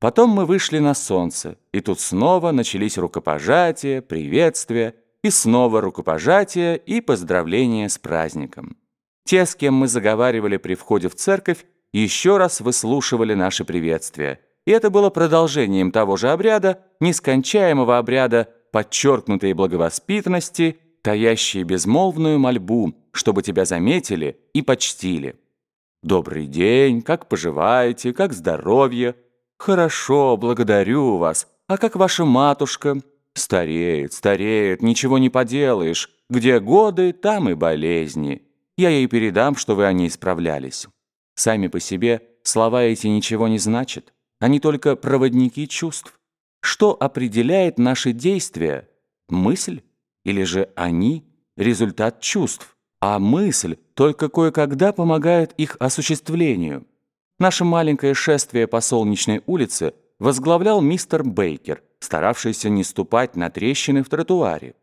Потом мы вышли на солнце, и тут снова начались рукопожатия, приветствия, и снова рукопожатия и поздравления с праздником. Те, с кем мы заговаривали при входе в церковь, еще раз выслушивали наши приветствия. И это было продолжением того же обряда, нескончаемого обряда подчеркнутой благовоспитанности, таящей безмолвную мольбу, чтобы тебя заметили и почтили. «Добрый день, как поживаете, как здоровье?» «Хорошо, благодарю вас. А как ваша матушка?» «Стареет, стареет, ничего не поделаешь. Где годы, там и болезни. Я ей передам, что вы о ней справлялись». Сами по себе слова эти ничего не значат. Они только проводники чувств. Что определяет наши действия? Мысль? Или же они – результат чувств? А мысль только кое-когда помогает их осуществлению. Наше маленькое шествие по Солнечной улице возглавлял мистер Бейкер, старавшийся не ступать на трещины в тротуаре.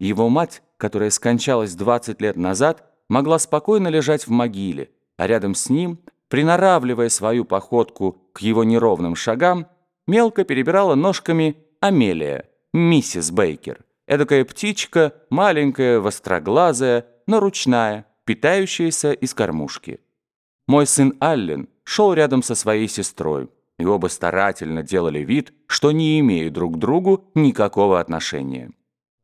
Его мать, которая скончалась 20 лет назад, могла спокойно лежать в могиле, а рядом с ним, приноравливая свою походку к его неровным шагам, мелко перебирала ножками Амелия, миссис Бейкер, эдакая птичка, маленькая, востроглазая, но ручная, питающаяся из кормушки. Мой сын Аллен шел рядом со своей сестрой, и оба старательно делали вид, что не имеют друг к другу никакого отношения.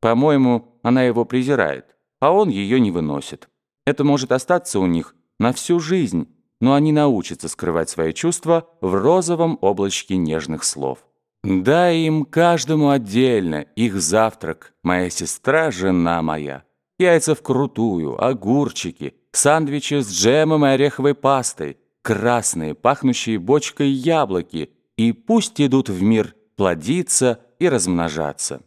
По-моему, она его презирает, а он ее не выносит. Это может остаться у них на всю жизнь, но они научатся скрывать свои чувства в розовом облачке нежных слов. Дай им каждому отдельно их завтрак, моя сестра, жена моя. Яйца вкрутую, огурчики, сандвичи с джемом и ореховой пастой, красные, пахнущие бочкой яблоки, и пусть идут в мир плодиться и размножаться.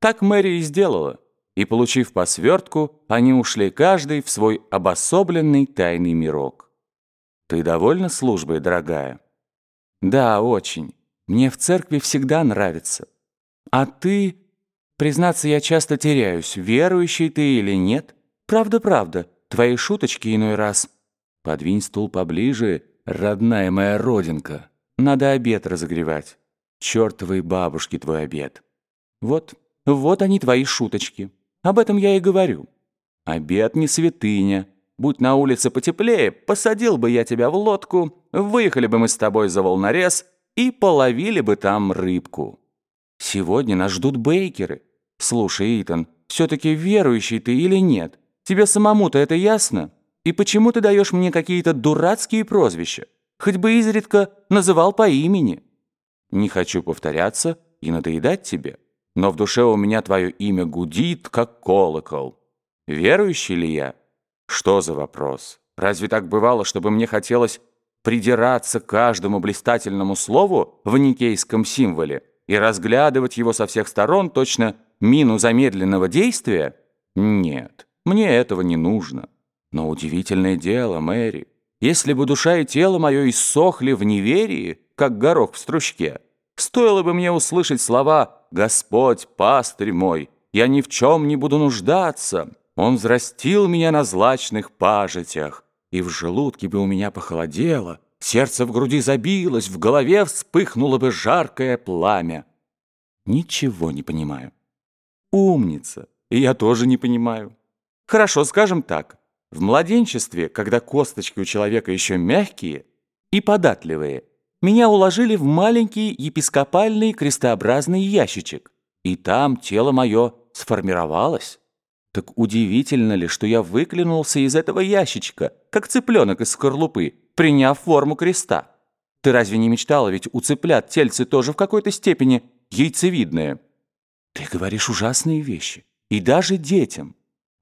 Так Мэри и сделала и, получив по свертку, они ушли каждый в свой обособленный тайный мирок. «Ты довольна службой, дорогая?» «Да, очень. Мне в церкви всегда нравится. А ты...» «Признаться, я часто теряюсь, верующий ты или нет. Правда-правда, твои шуточки иной раз...» «Подвинь стул поближе, родная моя родинка. Надо обед разогревать. Чёртовой бабушки твой обед. Вот, вот они твои шуточки». Об этом я и говорю. Обед не святыня. Будь на улице потеплее, посадил бы я тебя в лодку, выехали бы мы с тобой за волнорез и половили бы там рыбку. Сегодня нас ждут бейкеры. Слушай, Итан, все-таки верующий ты или нет? Тебе самому-то это ясно? И почему ты даешь мне какие-то дурацкие прозвища? Хоть бы изредка называл по имени. Не хочу повторяться и надоедать тебе но в душе у меня твое имя гудит, как колокол. Верующий ли я? Что за вопрос? Разве так бывало, чтобы мне хотелось придираться к каждому блистательному слову в никейском символе и разглядывать его со всех сторон точно мину замедленного действия? Нет, мне этого не нужно. Но удивительное дело, Мэри, если бы душа и тело мое иссохли в неверии, как горох в стручке, стоило бы мне услышать слова Господь, пастырь мой, я ни в чем не буду нуждаться. Он взрастил меня на злачных пажитях, и в желудке бы у меня похолодело, сердце в груди забилось, в голове вспыхнуло бы жаркое пламя. Ничего не понимаю. Умница, и я тоже не понимаю. Хорошо, скажем так. В младенчестве, когда косточки у человека еще мягкие и податливые, меня уложили в маленький епископальный крестообразный ящичек, и там тело мое сформировалось. Так удивительно ли, что я выклюнулся из этого ящичка, как цыпленок из скорлупы, приняв форму креста? Ты разве не мечтала, ведь у цыплят тельцы тоже в какой-то степени яйцевидные? Ты говоришь ужасные вещи, и даже детям.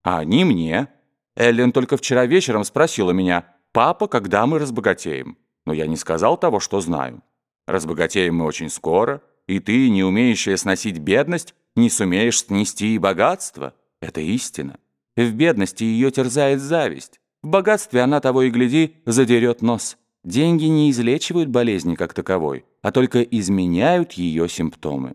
А они мне. Эллен только вчера вечером спросила меня, «Папа, когда мы разбогатеем?» но я не сказал того, что знаю. Разбогатеем мы очень скоро, и ты, не умеющая сносить бедность, не сумеешь снести и богатство. Это истина. В бедности ее терзает зависть. В богатстве она того и гляди задерет нос. Деньги не излечивают болезни как таковой, а только изменяют ее симптомы.